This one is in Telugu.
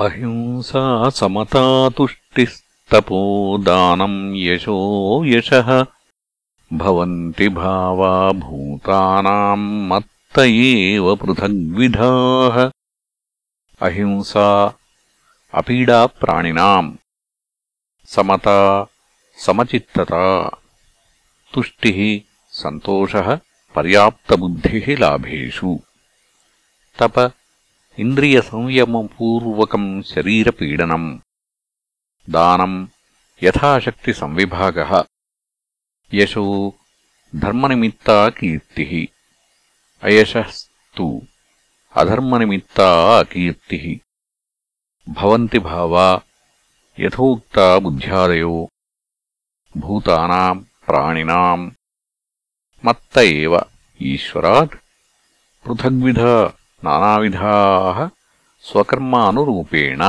अहिंसा समता तुष्टिस्तपो दानम् यशो यशः। भवन्ति भावा भूतानाम् मत्त एव पृथग्विधाः। अहिंसा अपीडा प्राणिनाम् समता समचित्तता। तुष्टिः सन्तोषः पर्याप्तबुद्धिः लाभेषु। तप ఇంద్రియసంయమపూర్వకం శరీరపీడనం. దానం యథాశక్తి సంవిభాగ యశో ధర్మనిమిత్తా కీర్తి అయశస్తు అధర్మనిమిత్తా అకీర్తి భవంతి భావా యథోక్త బుద్ధ్యాదయో. భూతానా ప్రాణినాం. మత్త ఈశ్వరాత్. పృథగ్విధ नानाविधाः स्वकर्मानुरूपेण